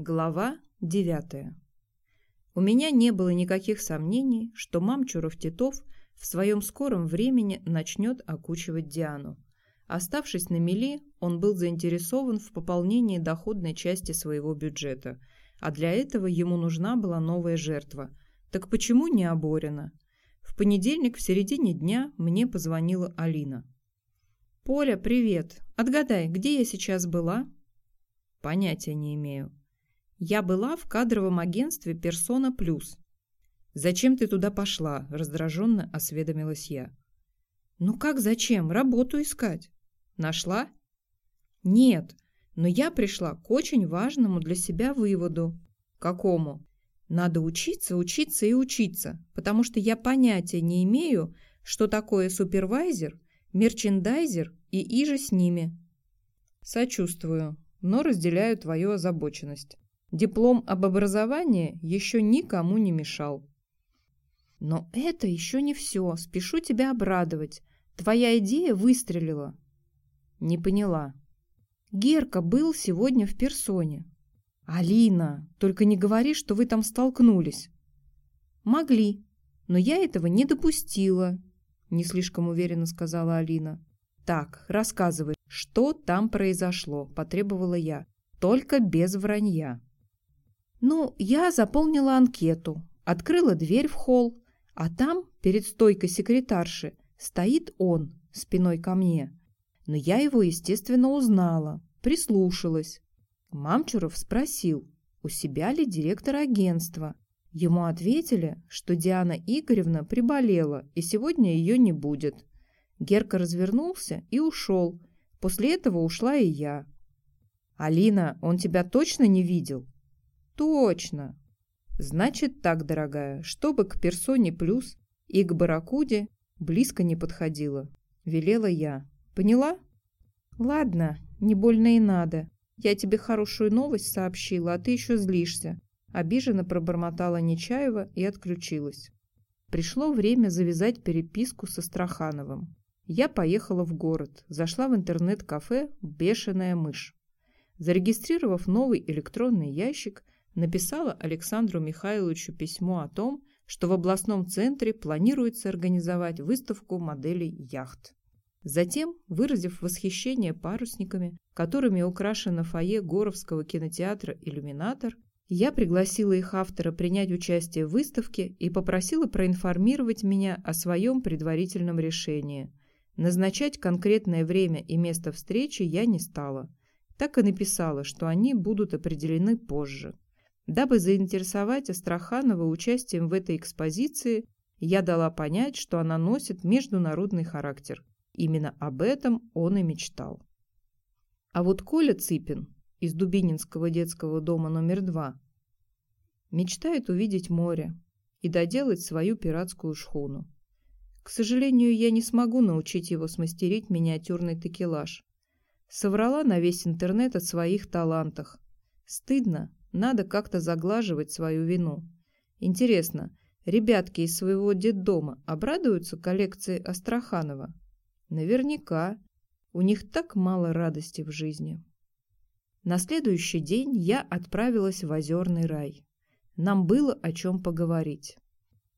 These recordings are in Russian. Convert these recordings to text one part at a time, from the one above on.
Глава девятая. У меня не было никаких сомнений, что Мамчуров-Титов в своем скором времени начнет окучивать Диану. Оставшись на мели, он был заинтересован в пополнении доходной части своего бюджета, а для этого ему нужна была новая жертва. Так почему не Оборина? В понедельник в середине дня мне позвонила Алина. «Поля, привет! Отгадай, где я сейчас была?» «Понятия не имею», я была в кадровом агентстве «Персона Плюс». «Зачем ты туда пошла?» – раздраженно осведомилась я. «Ну как зачем? Работу искать». «Нашла?» «Нет, но я пришла к очень важному для себя выводу». «Какому?» «Надо учиться, учиться и учиться, потому что я понятия не имею, что такое супервайзер, мерчендайзер и иже с ними». «Сочувствую, но разделяю твою озабоченность». Диплом об образовании еще никому не мешал. Но это еще не все. Спешу тебя обрадовать. Твоя идея выстрелила. Не поняла. Герка был сегодня в персоне. Алина, только не говори, что вы там столкнулись. Могли, но я этого не допустила, не слишком уверенно сказала Алина. Так, рассказывай, что там произошло, потребовала я. Только без вранья. Ну, я заполнила анкету, открыла дверь в холл, а там, перед стойкой секретарши, стоит он, спиной ко мне. Но я его, естественно, узнала, прислушалась. Мамчуров спросил, у себя ли директор агентства. Ему ответили, что Диана Игоревна приболела, и сегодня ее не будет. Герка развернулся и ушел. После этого ушла и я. «Алина, он тебя точно не видел?» Точно. Значит так, дорогая, чтобы к персоне плюс и к барракуде близко не подходило. Велела я. Поняла? Ладно, не больно и надо. Я тебе хорошую новость сообщила, а ты еще злишься. Обиженно пробормотала Нечаева и отключилась. Пришло время завязать переписку со Страхановым. Я поехала в город, зашла в интернет-кафе «Бешеная мышь». Зарегистрировав новый электронный ящик, написала Александру Михайловичу письмо о том, что в областном центре планируется организовать выставку моделей яхт. Затем, выразив восхищение парусниками, которыми украшено фойе Горовского кинотеатра «Иллюминатор», я пригласила их автора принять участие в выставке и попросила проинформировать меня о своем предварительном решении. Назначать конкретное время и место встречи я не стала. Так и написала, что они будут определены позже. Дабы заинтересовать Астраханова участием в этой экспозиции, я дала понять, что она носит международный характер. Именно об этом он и мечтал. А вот Коля Цыпин из Дубининского детского дома номер два мечтает увидеть море и доделать свою пиратскую шхуну. К сожалению, я не смогу научить его смастерить миниатюрный текелаж. Соврала на весь интернет о своих талантах. Стыдно, надо как-то заглаживать свою вину. Интересно, ребятки из своего детдома обрадуются коллекции Астраханова? Наверняка. У них так мало радости в жизни. На следующий день я отправилась в Озерный рай. Нам было о чем поговорить.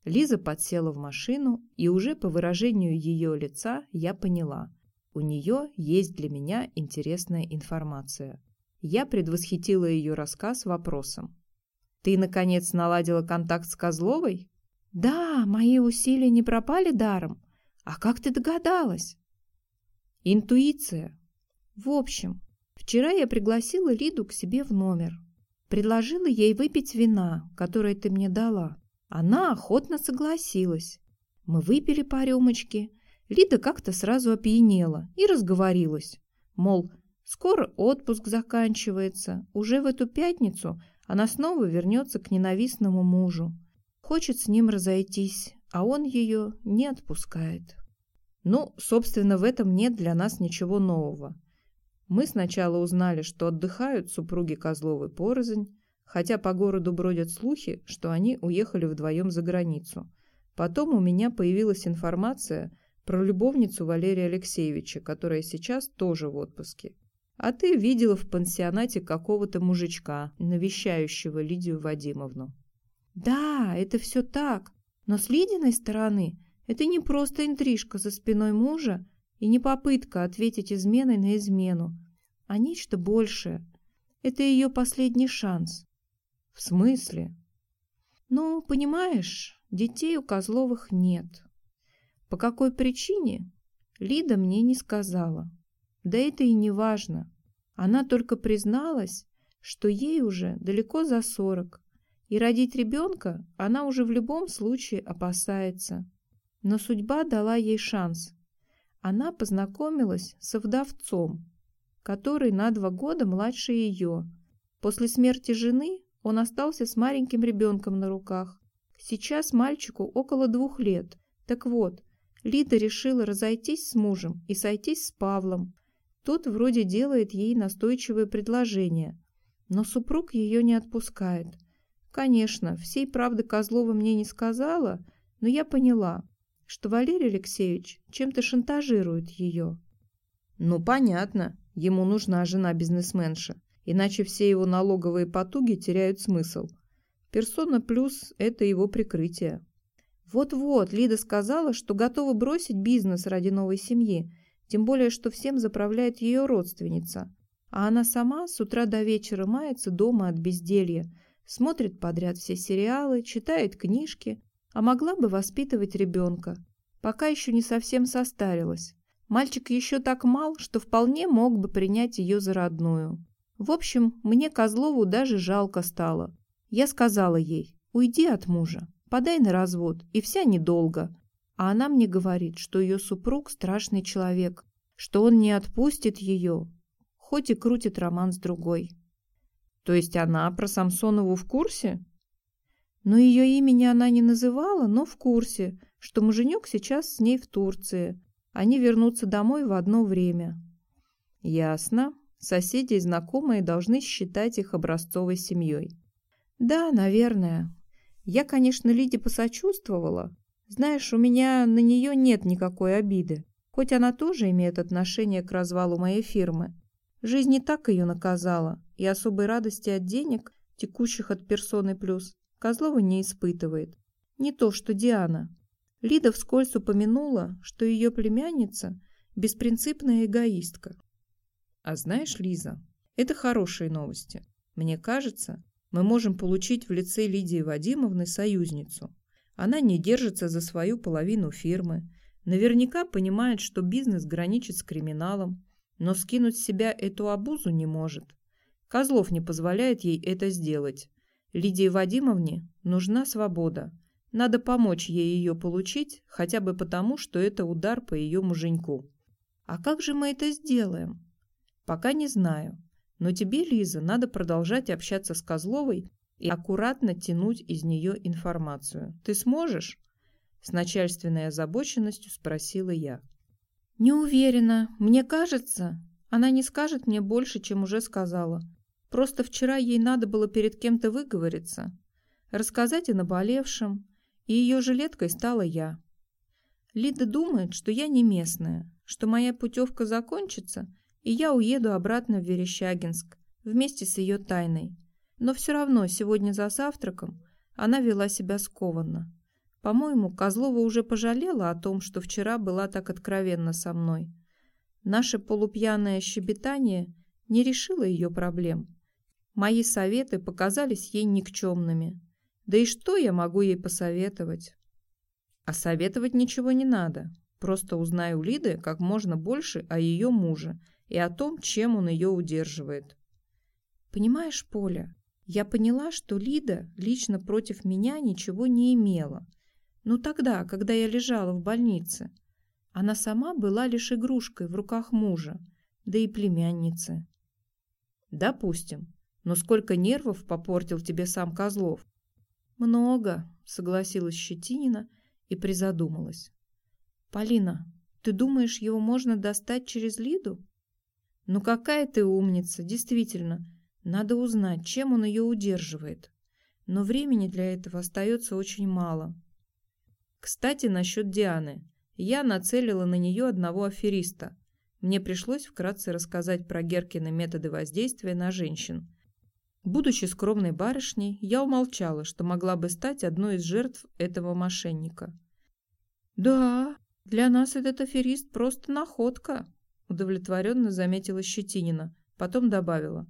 Лиза подсела в машину, и уже по выражению ее лица я поняла. У нее есть для меня интересная информация. Я предвосхитила ее рассказ вопросом. «Ты, наконец, наладила контакт с Козловой?» «Да, мои усилия не пропали даром. А как ты догадалась?» «Интуиция. В общем, вчера я пригласила Лиду к себе в номер. Предложила ей выпить вина, которое ты мне дала. Она охотно согласилась. Мы выпили по рюмочке. Лида как-то сразу опьянела и разговорилась. Мол, Скоро отпуск заканчивается. Уже в эту пятницу она снова вернется к ненавистному мужу. Хочет с ним разойтись, а он ее не отпускает. Ну, собственно, в этом нет для нас ничего нового. Мы сначала узнали, что отдыхают супруги Козловой порознь, хотя по городу бродят слухи, что они уехали вдвоем за границу. Потом у меня появилась информация про любовницу Валерия Алексеевича, которая сейчас тоже в отпуске. А ты видела в пансионате какого-то мужичка, навещающего Лидию Вадимовну. Да, это все так. Но с Лидиной стороны это не просто интрижка за спиной мужа и не попытка ответить изменой на измену, а нечто большее. Это ее последний шанс. В смысле? Ну, понимаешь, детей у Козловых нет. По какой причине? Лида мне не сказала. Да это и не важно. Она только призналась, что ей уже далеко за сорок, и родить ребенка она уже в любом случае опасается. Но судьба дала ей шанс. Она познакомилась со вдовцом, который на два года младше ее. После смерти жены он остался с маленьким ребенком на руках. Сейчас мальчику около двух лет. Так вот, Лида решила разойтись с мужем и сойтись с Павлом. Тот вроде делает ей настойчивое предложение, но супруг ее не отпускает. Конечно, всей правды Козлова мне не сказала, но я поняла, что Валерий Алексеевич чем-то шантажирует ее. Ну, понятно, ему нужна жена-бизнесменша, иначе все его налоговые потуги теряют смысл. Персона плюс – это его прикрытие. Вот-вот, Лида сказала, что готова бросить бизнес ради новой семьи, тем более, что всем заправляет ее родственница. А она сама с утра до вечера мается дома от безделья, смотрит подряд все сериалы, читает книжки, а могла бы воспитывать ребенка. Пока еще не совсем состарилась. Мальчик еще так мал, что вполне мог бы принять ее за родную. В общем, мне Козлову даже жалко стало. Я сказала ей, уйди от мужа, Подай на развод, и вся недолго. А она мне говорит, что ее супруг страшный человек, что он не отпустит ее, хоть и крутит роман с другой. То есть она про Самсонову в курсе? Но ее имени она не называла, но в курсе, что муженек сейчас с ней в Турции. Они вернутся домой в одно время. Ясно. Соседи и знакомые должны считать их образцовой семьей. Да, наверное. Я, конечно, Лиде посочувствовала. Знаешь, у меня на нее нет никакой обиды, хоть она тоже имеет отношение к развалу моей фирмы. Жизнь не так ее наказала, и особой радости от денег, текущих от персоны плюс, Козлова не испытывает. Не то, что Диана. Лида вскользь упомянула, что ее племянница – беспринципная эгоистка. А знаешь, Лиза, это хорошие новости. Мне кажется, мы можем получить в лице Лидии Вадимовны союзницу. Она не держится за свою половину фирмы, наверняка понимает, что бизнес граничит с криминалом, но скинуть с себя эту обузу не может. Козлов не позволяет ей это сделать. Лидии Вадимовне нужна свобода. Надо помочь ей ее получить, хотя бы потому, что это удар по ее муженьку. А как же мы это сделаем? Пока не знаю. Но тебе, Лиза, надо продолжать общаться с Козловой и аккуратно тянуть из нее информацию. Ты сможешь?» С начальственной озабоченностью спросила я. «Не уверена. Мне кажется, она не скажет мне больше, чем уже сказала. Просто вчера ей надо было перед кем-то выговориться, рассказать о наболевшем, и ее жилеткой стала я. Лида думает, что я не местная, что моя путевка закончится, и я уеду обратно в Верещагинск вместе с ее тайной. Но все равно сегодня за завтраком она вела себя скованно. По-моему, Козлова уже пожалела о том, что вчера была так откровенна со мной. Наше полупьяное щебетание не решило ее проблем. Мои советы показались ей никчемными. Да и что я могу ей посоветовать? А советовать ничего не надо. Просто узнай у Лиды как можно больше о ее муже и о том, чем он ее удерживает. Понимаешь, Поля, я поняла, что Лида лично против меня ничего не имела. Но тогда, когда я лежала в больнице, она сама была лишь игрушкой в руках мужа, да и племянницы. Допустим. Но сколько нервов попортил тебе сам Козлов? Много, согласилась Щетинина и призадумалась. Полина, ты думаешь, его можно достать через Лиду? Ну какая ты умница, действительно. Надо узнать, чем он ее удерживает. Но времени для этого остается очень мало. Кстати, насчет Дианы. Я нацелила на нее одного афериста. мне пришлось вкратце рассказать про Геркины методы воздействия на женщин. Будучи скромной барышней, я умолчала, что могла бы стать одной из жертв этого мошенника. «Да, для нас этот аферист просто находка», – удовлетворенно заметила Щетинина, потом добавила.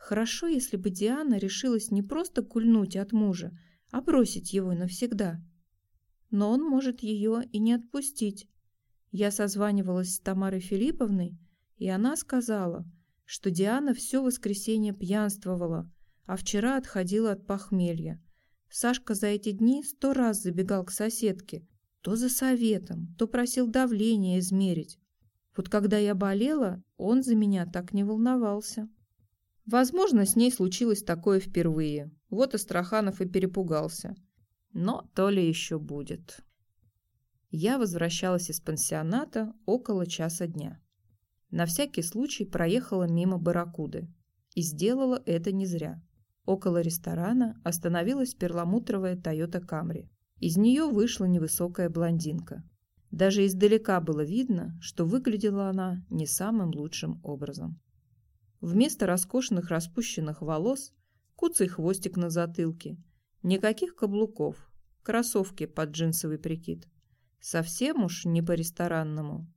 «Хорошо, если бы Диана решилась не просто кульнуть от мужа, а бросить его навсегда. Но он может ее и не отпустить. Я созванивалась с Тамарой Филипповной, и она сказала, что Диана все воскресенье пьянствовала, а вчера отходила от похмелья. Сашка за эти дни сто раз забегал к соседке, то за советом, то просил давление измерить. Вот когда я болела, он за меня так не волновался. Возможно, с ней случилось такое впервые. Вот Астраханов и перепугался. Но то ли еще будет. Я возвращалась из пансионата около часа дня. На всякий случай проехала мимо Барракуды. И сделала это не зря. Около ресторана остановилась перламутровая Toyota Camry. Из нее вышла невысокая блондинка. Даже издалека было видно, что выглядела она не самым лучшим образом. Вместо роскошных распущенных волос куцый хвостик на затылке, никаких каблуков, кроссовки под джинсовый прикид – Совсем уж не по-ресторанному.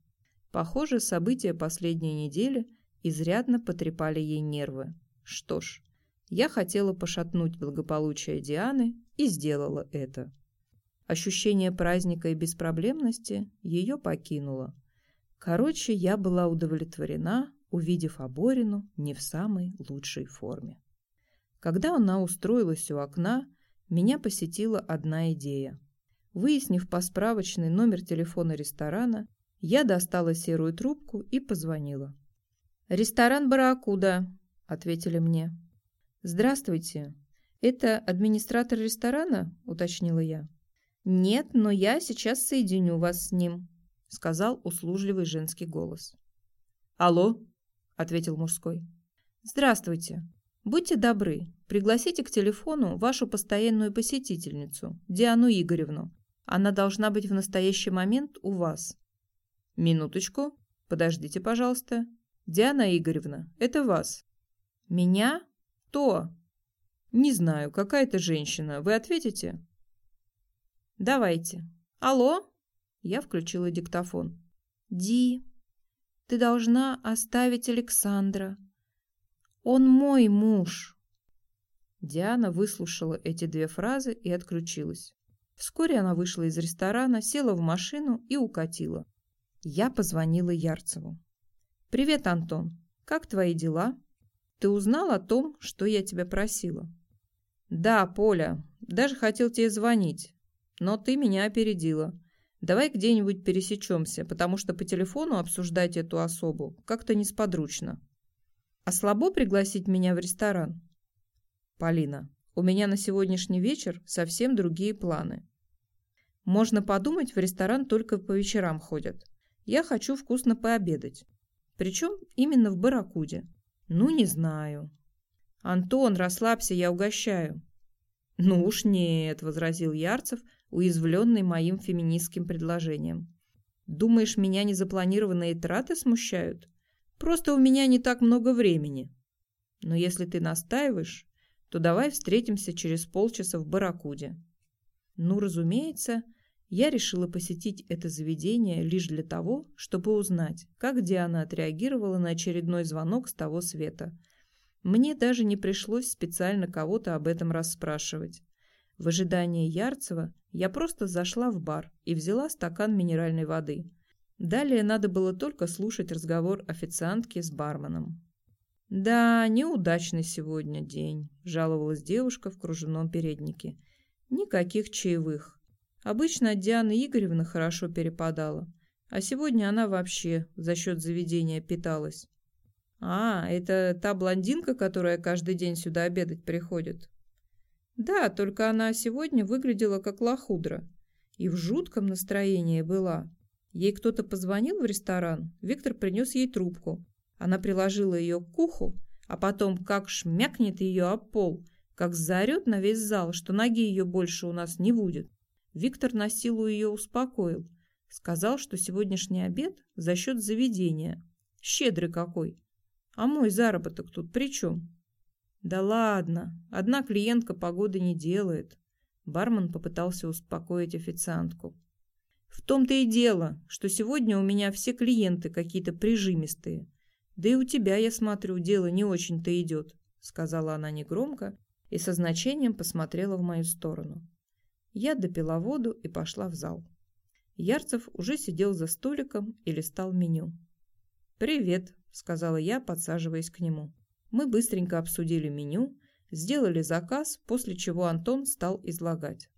Похоже, события последней недели изрядно потрепали ей нервы. Что ж, я хотела пошатнуть благополучие Дианы и сделала это. Ощущение праздника и беспроблемности ее покинуло. Короче, я была удовлетворена, увидев Аборину не в самой лучшей форме. Когда она устроилась у окна, меня посетила одна идея. Выяснив по справочной номер телефона ресторана, я достала серую трубку и позвонила. «Ресторан «Барракуда», — ответили мне. «Здравствуйте. Это администратор ресторана?» — уточнила я. «Нет, но я сейчас соединю вас с ним», — сказал услужливый женский голос. «Алло?» — ответил мужской. «Здравствуйте. Будьте добры, пригласите к телефону вашу постоянную посетительницу, Диану Игоревну. Она должна быть в настоящий момент у вас. Минуточку. Подождите, пожалуйста. Диана Игоревна, это вас. Меня? Кто? Не знаю, какая-то женщина. Вы ответите? Давайте. Алло? Я включила диктофон. Ди, ты должна оставить Александра. Он мой муж. Диана выслушала эти две фразы и отключилась. Вскоре она вышла из ресторана, села в машину и укатила. Я позвонила Ярцеву. «Привет, Антон. Как твои дела? Ты узнал о том, что я тебя просила?» «Да, Поля. Даже хотел тебе звонить. Но ты меня опередила. Давай где-нибудь пересечемся, потому что по телефону обсуждать эту особу как-то несподручно». «А слабо пригласить меня в ресторан?» «Полина, у меня на сегодняшний вечер совсем другие планы. Можно подумать, в ресторан только по вечерам ходят. Я хочу вкусно пообедать. Причем именно в Барракуде. Ну, не знаю. Антон, расслабься, я угощаю. Ну уж нет, возразил Ярцев, уязвленный моим феминистским предложением. Думаешь, меня незапланированные траты смущают? Просто у меня не так много времени. Но если ты настаиваешь, то давай встретимся через полчаса в Барракуде. Ну, разумеется, я решила посетить это заведение лишь для того, чтобы узнать, как Диана отреагировала на очередной звонок с того света. Мне даже не пришлось специально кого-то об этом расспрашивать. В ожидании Ярцева я просто зашла в бар и взяла стакан минеральной воды. Далее надо было только слушать разговор официантки с барменом. «Да, неудачный сегодня день», – жаловалась девушка в кружевном переднике. «Никаких чаевых. Обычно от Дианы Игоревны хорошо перепадала, а сегодня она вообще за счет заведения питалась». «А, это та блондинка, которая каждый день сюда обедать приходит?» «Да, только она сегодня выглядела как лохудра и в жутком настроении была. Ей кто-то позвонил в ресторан, Виктор принес ей трубку, она приложила ее к уху, а потом как шмякнет ее об пол, как заорет на весь зал, что ноги ее больше у нас не будет. Виктор на силу ее успокоил. Сказал, что сегодняшний обед за счет заведения. Щедрый какой. А мой заработок тут при чем? Да ладно, одна клиентка погоды не делает. Бармен попытался успокоить официантку. В том-то и дело, что сегодня у меня все клиенты какие-то прижимистые. Да и у тебя, я смотрю, дело не очень-то идет, сказала она негромко и со значением посмотрела в мою сторону. Я допила воду и пошла в зал. Ярцев уже сидел за столиком и листал меню. «Привет», — сказала я, подсаживаясь к нему. Мы быстренько обсудили меню, сделали заказ, после чего Антон стал излагать.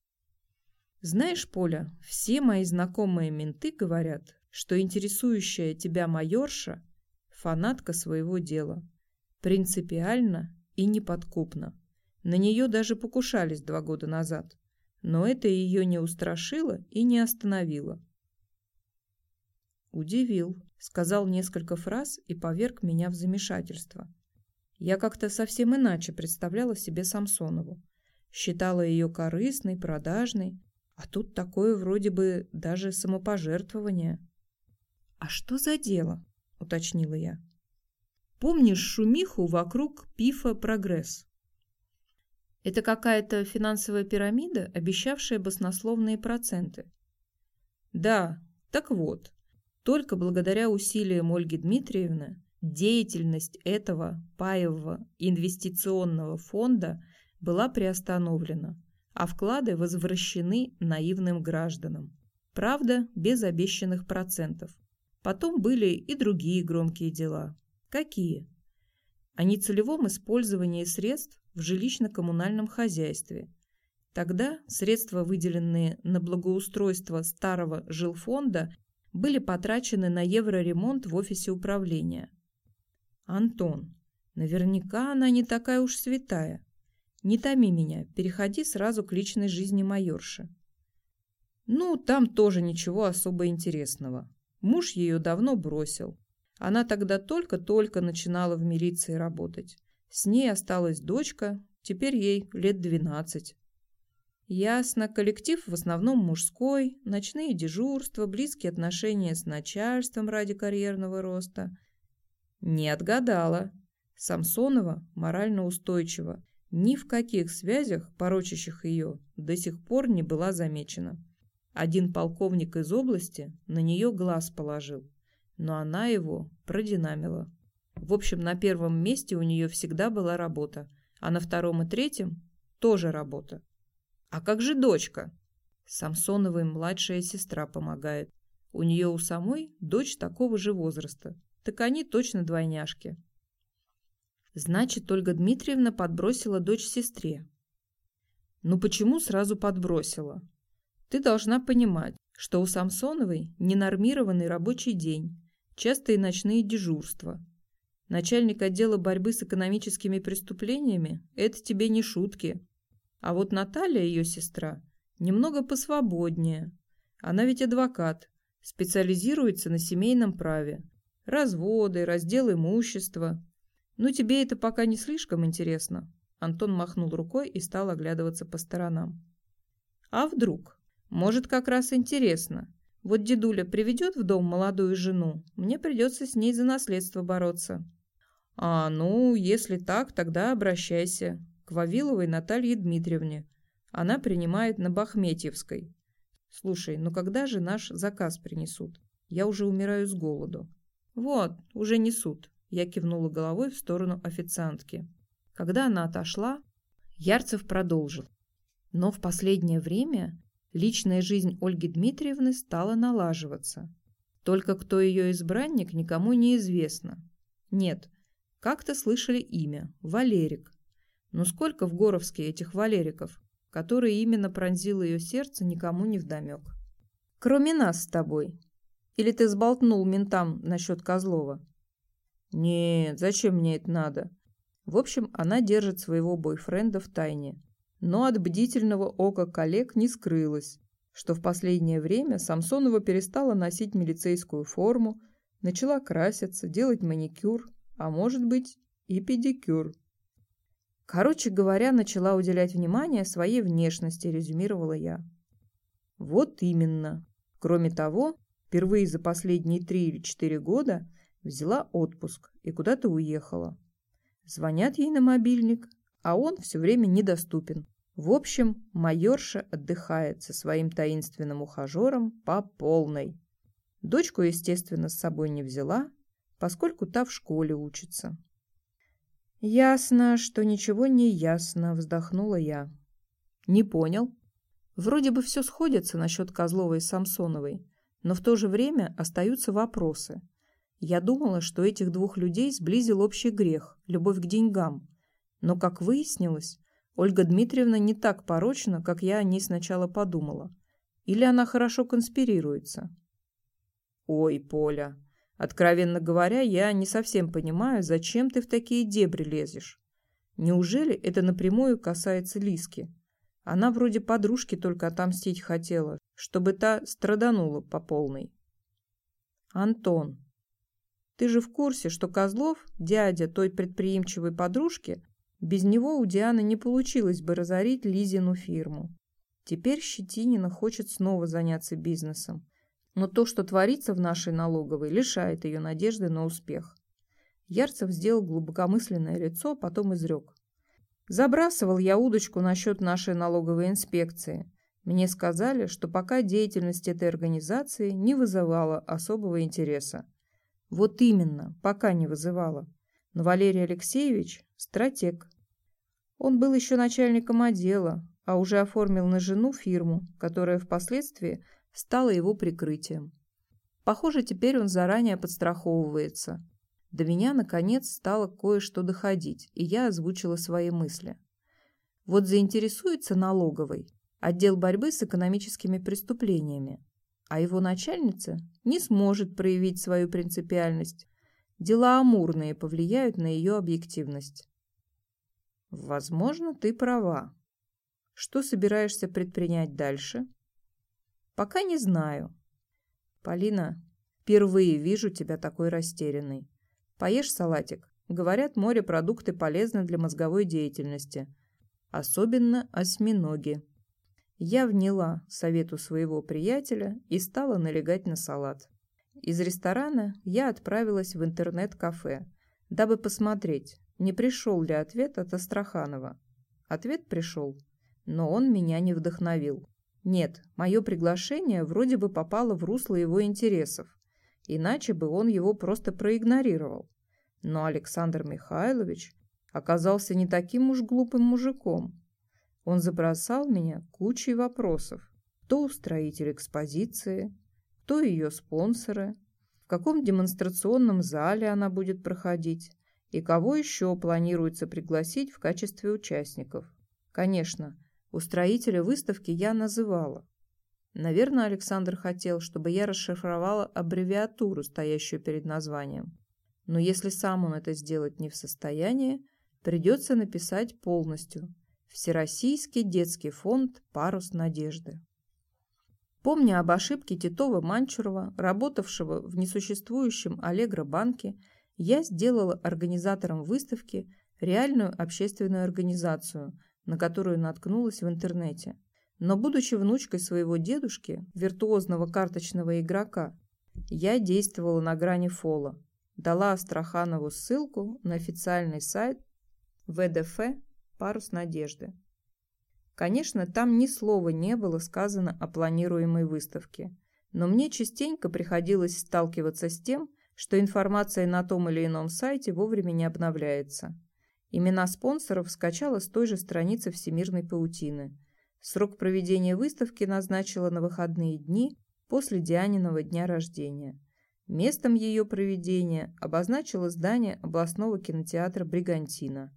«Знаешь, Поля, все мои знакомые менты говорят, что интересующая тебя майорша – фанатка своего дела. Принципиально и неподкупно. На нее даже покушались два года назад. Но это ее не устрашило и не остановило. Удивил, сказал несколько фраз и поверг меня в замешательство. Я как-то совсем иначе представляла себе Самсонову. Считала ее корыстной, продажной, а тут такое вроде бы даже самопожертвование. «А что за дело?» – уточнила я. «Помнишь шумиху вокруг пифа «Прогресс»?» Это какая-то финансовая пирамида, обещавшая баснословные проценты. Да, так вот, только благодаря усилиям Ольги Дмитриевны деятельность этого паевого инвестиционного фонда была приостановлена, а вклады возвращены наивным гражданам. Правда, без обещанных процентов. Потом были и другие громкие дела. Какие? О нецелевом использовании средств в жилищно-коммунальном хозяйстве. Тогда средства, выделенные на благоустройство старого жилфонда, были потрачены на евроремонт в офисе управления. Антон, наверняка она не такая уж святая. Не томи меня, переходи сразу к личной жизни майорши. Ну, там тоже ничего особо интересного. Муж ее давно бросил. Она тогда только-только начинала в милиции работать. С ней осталась дочка, теперь ей лет двенадцать. Ясно, коллектив в основном мужской, ночные дежурства, близкие отношения с начальством ради карьерного роста. Не отгадала. Самсонова морально устойчива. Ни в каких связях, порочащих ее, до сих пор не была замечена. Один полковник из области на нее глаз положил, но она его продинамила. В общем, на первом месте у нее всегда была работа, а на втором и третьем тоже работа. А как же дочка? Самсоновой младшая сестра помогает. У нее у самой дочь такого же возраста. Так они точно двойняшки. Значит, Ольга Дмитриевна подбросила дочь сестре. Ну почему сразу подбросила? Ты должна понимать, что у Самсоновой ненормированный рабочий день, частые ночные дежурства – Начальник отдела борьбы с экономическими преступлениями – это тебе не шутки. А вот Наталья, ее сестра, немного посвободнее. Она ведь адвокат, специализируется на семейном праве. Разводы, раздел имущества. Ну, тебе это пока не слишком интересно. Антон махнул рукой и стал оглядываться по сторонам. А вдруг? Может, как раз интересно. Вот дедуля приведет в дом молодую жену, мне придется с ней за наследство бороться. «А, ну, если так, тогда обращайся к Вавиловой Наталье Дмитриевне. Она принимает на Бахметьевской. Слушай, ну когда же наш заказ принесут? Я уже умираю с голоду». «Вот, уже несут», – я кивнула головой в сторону официантки. Когда она отошла, Ярцев продолжил. Но в последнее время личная жизнь Ольги Дмитриевны стала налаживаться. Только кто ее избранник, никому не известно. Нет, как-то слышали имя – Валерик. Но сколько в Горовске этих Валериков, которые именно пронзило ее сердце, никому не вдомек. Кроме нас с тобой. Или ты сболтнул ментам насчет Козлова? Нет, зачем мне это надо? В общем, она держит своего бойфренда в тайне. Но от бдительного ока коллег не скрылось, что в последнее время Самсонова перестала носить милицейскую форму, начала краситься, делать маникюр, а может быть и педикюр. Короче говоря, начала уделять внимание своей внешности, резюмировала я. Вот именно. Кроме того, впервые за последние три или четыре года Взяла отпуск и куда-то уехала. Звонят ей на мобильник, а он все время недоступен. В общем, майорша отдыхает со своим таинственным ухажером по полной. Дочку, естественно, с собой не взяла, поскольку та в школе учится. «Ясно, что ничего не ясно», — вздохнула я. «Не понял. Вроде бы все сходится насчет Козловой и Самсоновой, но в то же время остаются вопросы. Я думала, что этих двух людей сблизил общий грех – любовь к деньгам. Но, как выяснилось, Ольга Дмитриевна не так порочна, как я о ней сначала подумала. Или она хорошо конспирируется. Ой, Поля, откровенно говоря, я не совсем понимаю, зачем ты в такие дебри лезешь. Неужели это напрямую касается Лиски? Она вроде подружки только отомстить хотела, чтобы та страданула по полной. Антон, ты же в курсе, что Козлов, дядя той предприимчивой подружки, без него у Дианы не получилось бы разорить Лизину фирму. Теперь Щетинина хочет снова заняться бизнесом. Но то, что творится в нашей налоговой, лишает ее надежды на успех. Ярцев сделал глубокомысленное лицо, а потом изрек. Забрасывал я удочку насчет нашей налоговой инспекции. Мне сказали, что пока деятельность этой организации не вызывала особого интереса. Вот именно, пока не вызывала. Но Валерий Алексеевич – стратег. Он был еще начальником отдела, а уже оформил на жену фирму, которая впоследствии стала его прикрытием. Похоже, теперь он заранее подстраховывается. До меня, наконец, стало кое-что доходить, и я озвучила свои мысли. Вот заинтересуется налоговой отдел борьбы с экономическими преступлениями, а его начальница не сможет проявить свою принципиальность. Дела амурные повлияют на ее объективность. Возможно, ты права. Что собираешься предпринять дальше? Пока не знаю. Полина, впервые вижу тебя такой растерянной. Поешь салатик. Говорят, морепродукты полезны для мозговой деятельности. Особенно осьминоги. Я вняла совету своего приятеля и стала налегать на салат. Из ресторана я отправилась в интернет-кафе, дабы посмотреть, не пришел ли ответ от Астраханова. Ответ пришел, но он меня не вдохновил. Нет, мое приглашение вроде бы попало в русло его интересов, иначе бы он его просто проигнорировал. Но Александр Михайлович оказался не таким уж глупым мужиком. Он забросал меня кучей вопросов. Кто устроитель экспозиции, кто ее спонсоры, в каком демонстрационном зале она будет проходить и кого еще планируется пригласить в качестве участников. Конечно, устроителя выставки я называла. Наверное, Александр хотел, чтобы я расшифровала аббревиатуру, стоящую перед названием. Но если сам он это сделать не в состоянии, придется написать полностью – Всероссийский детский фонд «Парус надежды». Помня об ошибке Титова-Манчурова, работавшего в несуществующем Аллегро-банке, я сделала организатором выставки реальную общественную организацию, на которую наткнулась в интернете. Но будучи внучкой своего дедушки, виртуозного карточного игрока, я действовала на грани фола. Дала Астраханову ссылку на официальный сайт ВДФ парус надежды. Конечно, там ни слова не было сказано о планируемой выставке, но мне частенько приходилось сталкиваться с тем, что информация на том или ином сайте вовремя не обновляется. Имена спонсоров скачала с той же страницы Всемирной паутины. Срок проведения выставки назначила на выходные дни после Дианиного дня рождения. Местом ее проведения обозначила здание областного кинотеатра «Бригантина».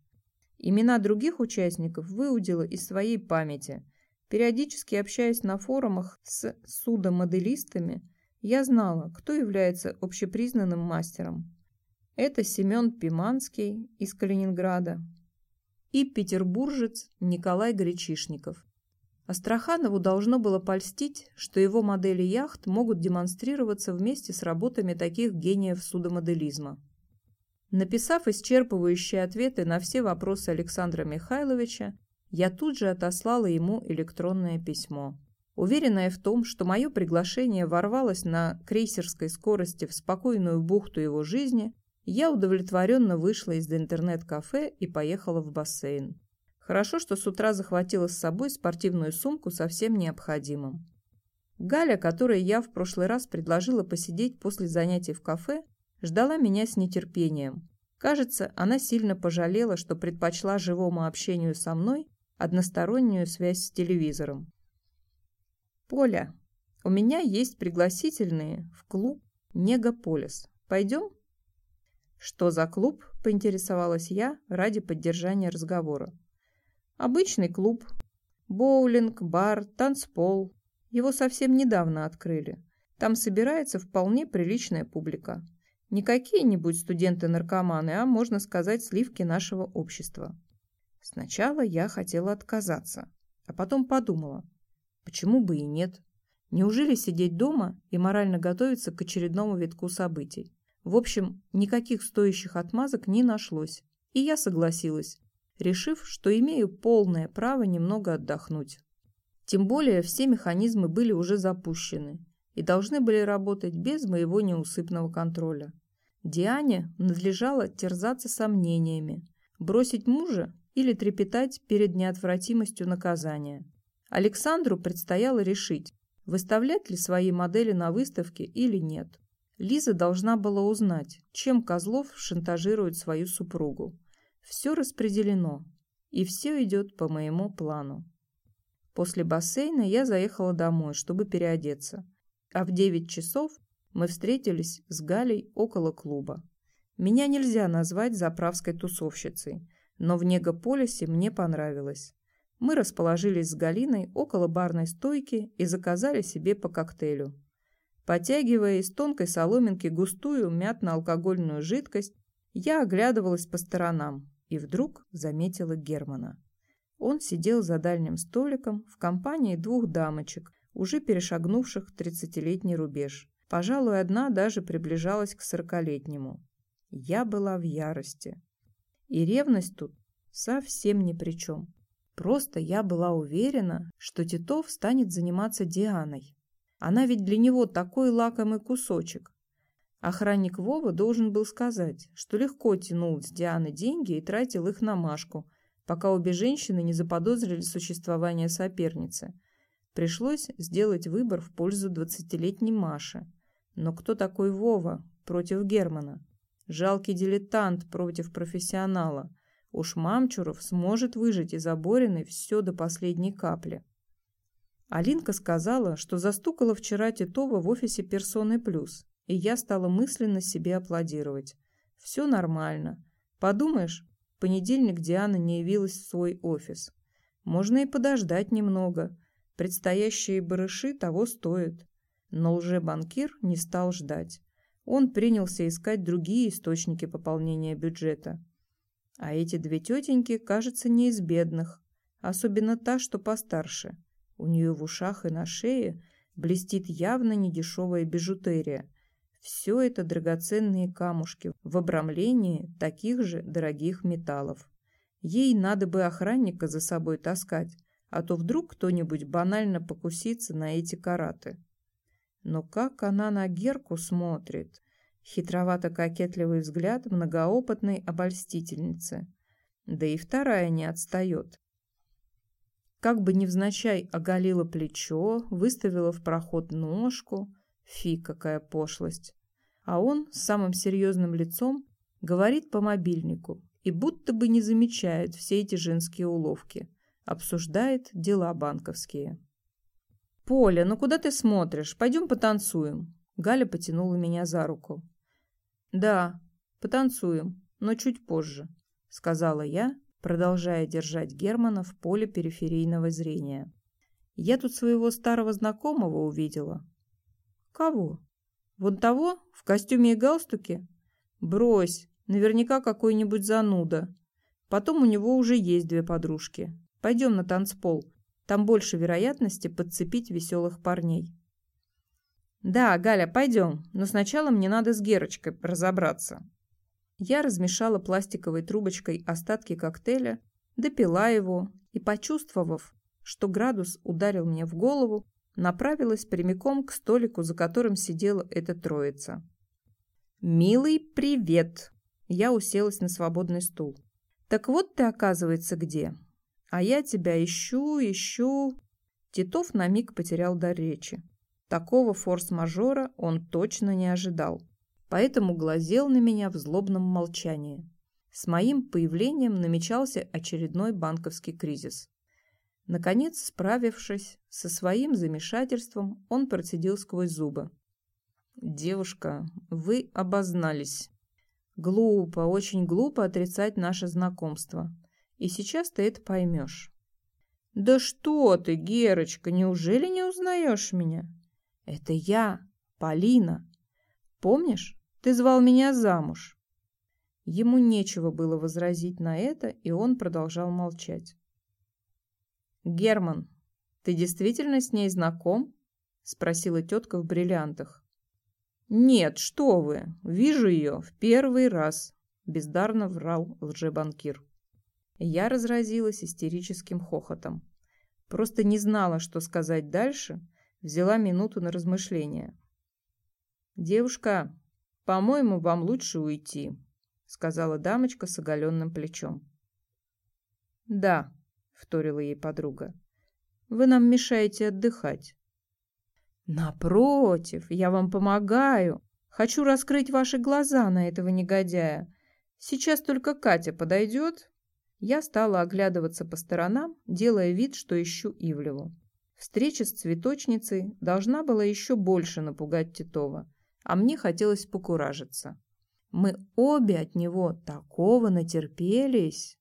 Имена других участников выудила из своей памяти. Периодически общаясь на форумах с судомоделистами, я знала, кто является общепризнанным мастером. Это Семен Пиманский из Калининграда и петербуржец Николай Гречишников. Астраханову должно было польстить, что его модели яхт могут демонстрироваться вместе с работами таких гениев судомоделизма. Написав исчерпывающие ответы на все вопросы Александра Михайловича, я тут же отослала ему электронное письмо. Уверенная в том, что мое приглашение ворвалось на крейсерской скорости в спокойную бухту его жизни, я удовлетворенно вышла из интернет-кафе и поехала в бассейн. Хорошо, что с утра захватила с собой спортивную сумку со всем необходимым. Галя, которой я в прошлый раз предложила посидеть после занятий в кафе, ждала меня с нетерпением. Кажется, она сильно пожалела, что предпочла живому общению со мной одностороннюю связь с телевизором. «Поля, у меня есть пригласительные в клуб «Негаполис». Пойдем?» «Что за клуб?» – поинтересовалась я ради поддержания разговора. «Обычный клуб. Боулинг, бар, танцпол. Его совсем недавно открыли. Там собирается вполне приличная публика. Не какие-нибудь студенты-наркоманы, а, можно сказать, сливки нашего общества. Сначала я хотела отказаться, а потом подумала, почему бы и нет? Неужели сидеть дома и морально готовиться к очередному витку событий? В общем, никаких стоящих отмазок не нашлось, и я согласилась, решив, что имею полное право немного отдохнуть. Тем более все механизмы были уже запущены и должны были работать без моего неусыпного контроля. Диане надлежало терзаться сомнениями, бросить мужа или трепетать перед неотвратимостью наказания. Александру предстояло решить, выставлять ли свои модели на выставке или нет. Лиза должна была узнать, чем Козлов шантажирует свою супругу. Все распределено, и все идет по моему плану. После бассейна я заехала домой, чтобы переодеться, а в 9 часов мы встретились с Галей около клуба. Меня нельзя назвать заправской тусовщицей, но в Негаполисе мне понравилось. Мы расположились с Галиной около барной стойки и заказали себе по коктейлю. Потягивая из тонкой соломинки густую мятно-алкогольную жидкость, я оглядывалась по сторонам и вдруг заметила Германа. Он сидел за дальним столиком в компании двух дамочек, уже перешагнувших тридцатилетний рубеж. Пожалуй, одна даже приближалась к сорокалетнему. Я была в ярости. И ревность тут совсем ни при чем. Просто я была уверена, что Титов станет заниматься Дианой. Она ведь для него такой лакомый кусочек. Охранник Вова должен был сказать, что легко тянул с Дианы деньги и тратил их на Машку, пока обе женщины не заподозрили существование соперницы. Пришлось сделать выбор в пользу двадцатилетней Маши. Но кто такой Вова против Германа? Жалкий дилетант против профессионала. Уж Мамчуров сможет выжать из обориной все до последней капли. Алинка сказала, что застукала вчера Титова в офисе «Персоны Плюс», и я стала мысленно себе аплодировать. Все нормально. Подумаешь, в понедельник Диана не явилась в свой офис. Можно и подождать немного. Предстоящие барыши того стоят. Но лже-банкир не стал ждать. Он принялся искать другие источники пополнения бюджета. А эти две тетеньки, кажется, не из бедных. Особенно та, что постарше. У нее в ушах и на шее блестит явно недешевая бижутерия. Все это драгоценные камушки в обрамлении таких же дорогих металлов. Ей надо бы охранника за собой таскать, а то вдруг кто-нибудь банально покусится на эти караты. Но как она на Герку смотрит? Хитровато-кокетливый взгляд многоопытной обольстительницы. Да и вторая не отстает. Как бы невзначай оголила плечо, выставила в проход ножку. Фи, какая пошлость. А он с самым серьезным лицом говорит по мобильнику и будто бы не замечает все эти женские уловки. Обсуждает дела банковские. «Поля, ну куда ты смотришь? Пойдем потанцуем». Галя потянула меня за руку. «Да, потанцуем, но чуть позже», — сказала я, продолжая держать Германа в поле периферийного зрения. «Я тут своего старого знакомого увидела». «Кого? Вон того? В костюме и галстуке?» «Брось, наверняка какой-нибудь зануда. Потом у него уже есть две подружки. Пойдем на танцпол, там больше вероятности подцепить веселых парней. «Да, Галя, пойдем, но сначала мне надо с Герочкой разобраться». Я размешала пластиковой трубочкой остатки коктейля, допила его и, почувствовав, что градус ударил мне в голову, направилась прямиком к столику, за которым сидела эта троица. «Милый привет!» Я уселась на свободный стул. «Так вот ты, оказывается, где? А я тебя ищу, ищу...» Титов на миг потерял дар речи. Такого форс-мажора он точно не ожидал, поэтому глазел на меня в злобном молчании. С моим появлением намечался очередной банковский кризис. Наконец, справившись со своим замешательством, он процедил сквозь зубы. «Девушка, вы обознались. Глупо, очень глупо отрицать наше знакомство. И сейчас ты это поймешь». «Да что ты, Герочка, неужели не узнаешь меня?» «Это я, Полина. Помнишь, ты звал меня замуж?» Ему нечего было возразить на это, и он продолжал молчать. «Герман, ты действительно с ней знаком?» — спросила тетка в бриллиантах. «Нет, что вы! Вижу ее в первый раз!» — бездарно врал лжебанкир. Я разразилась истерическим хохотом. Просто не знала, что сказать дальше, взяла минуту на размышление. «Девушка, по-моему, вам лучше уйти», — сказала дамочка с оголенным плечом. «Да», вторила ей подруга. Вы нам мешаете отдыхать. Напротив, я вам помогаю. Хочу раскрыть ваши глаза на этого негодяя. Сейчас только Катя подойдет. Я стала оглядываться по сторонам, делая вид, что ищу Ивлеву. Встреча с цветочницей должна была еще больше напугать Титова, а мне хотелось покуражиться. Мы обе от него такого натерпелись.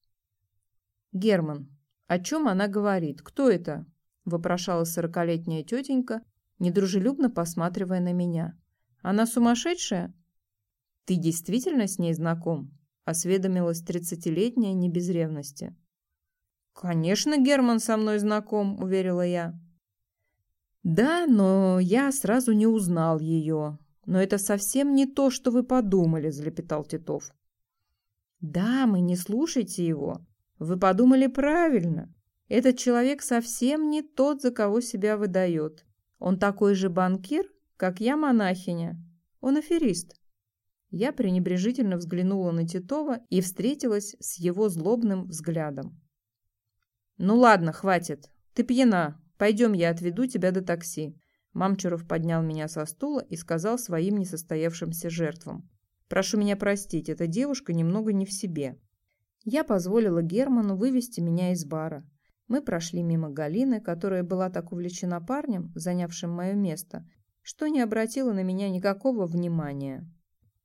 Герман, «О чем она говорит? Кто это?» – вопрошала сорокалетняя тетенька, недружелюбно посматривая на меня. «Она сумасшедшая?» «Ты действительно с ней знаком?» – осведомилась тридцатилетняя не без ревности. «Конечно, Герман со мной знаком», – уверила я. «Да, но я сразу не узнал ее. Но это совсем не то, что вы подумали», – залепетал Титов. «Да, мы не слушайте его. Вы подумали правильно. Этот человек совсем не тот, за кого себя выдает. Он такой же банкир, как я монахиня. Он аферист. Я пренебрежительно взглянула на Титова и встретилась с его злобным взглядом. «Ну ладно, хватит. Ты пьяна. Пойдем, я отведу тебя до такси». Мамчуров поднял меня со стула и сказал своим несостоявшимся жертвам. «Прошу меня простить, эта девушка немного не в себе. Я позволила Герману вывести меня из бара. Мы прошли мимо Галины, которая была так увлечена парнем, занявшим мое место, что не обратила на меня никакого внимания.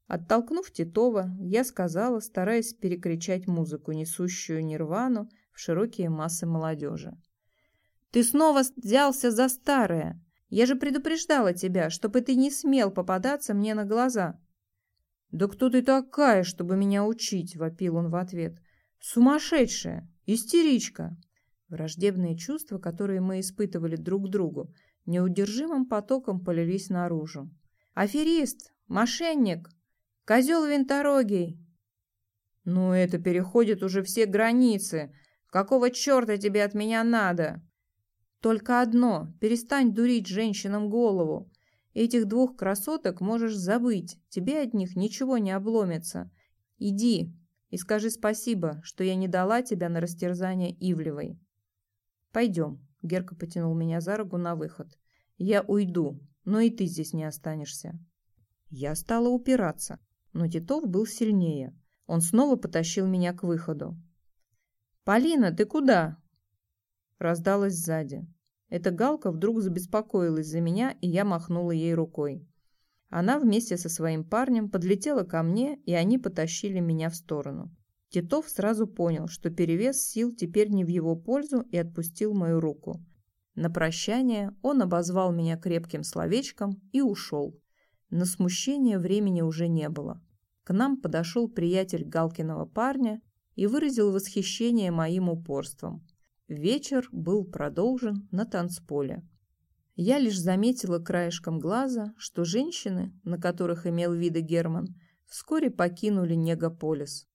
Оттолкнув Титова, я сказала, стараясь перекричать музыку, несущую нирвану в широкие массы молодежи. «Ты снова взялся за старое! Я же предупреждала тебя, чтобы ты не смел попадаться мне на глаза!» «Да кто ты такая, чтобы меня учить?» – вопил он в ответ. Сумасшедшая! Истеричка! Враждебные чувства, которые мы испытывали друг к другу, неудержимым потоком полились наружу. «Аферист! Мошенник! Козел винторогий!» «Ну, это переходит уже все границы! Какого черта тебе от меня надо?» «Только одно. Перестань дурить женщинам голову. Этих двух красоток можешь забыть. Тебе от них ничего не обломится. Иди, и скажи спасибо, что я не дала тебя на растерзание Ивлевой. Пойдем. Герка потянул меня за руку на выход. Я уйду, но и ты здесь не останешься. Я стала упираться, но Титов был сильнее. Он снова потащил меня к выходу. «Полина, ты куда?» Раздалась сзади. Эта галка вдруг забеспокоилась за меня, и я махнула ей рукой. Она вместе со своим парнем подлетела ко мне, и они потащили меня в сторону. Титов сразу понял, что перевес сил теперь не в его пользу и отпустил мою руку. На прощание он обозвал меня крепким словечком и ушел. На смущение времени уже не было. К нам подошел приятель Галкиного парня и выразил восхищение моим упорством. Вечер был продолжен на танцполе. Я лишь заметила краешком глаза, что женщины, на которых имел виды Герман, вскоре покинули Негаполис.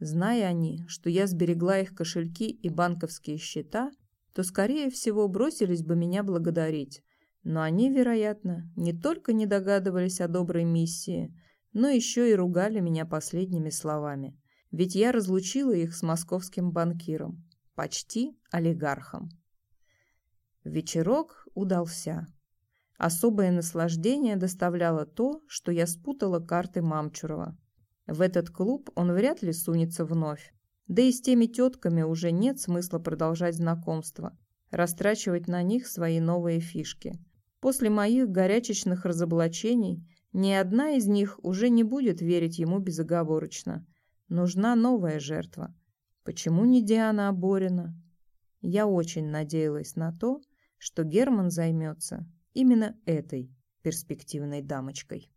Зная они, что я сберегла их кошельки и банковские счета, то, скорее всего, бросились бы меня благодарить. Но они, вероятно, не только не догадывались о доброй миссии, но еще и ругали меня последними словами. Ведь я разлучила их с московским банкиром, почти олигархом. Вечерок удался. Особое наслаждение доставляло то, что я спутала карты Мамчурова. В этот клуб он вряд ли сунется вновь. Да и с теми тетками уже нет смысла продолжать знакомство, растрачивать на них свои новые фишки. После моих горячечных разоблачений ни одна из них уже не будет верить ему безоговорочно. Нужна новая жертва. Почему не Диана Аборина? Я очень надеялась на то, что Герман займется именно этой перспективной дамочкой.